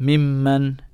ممن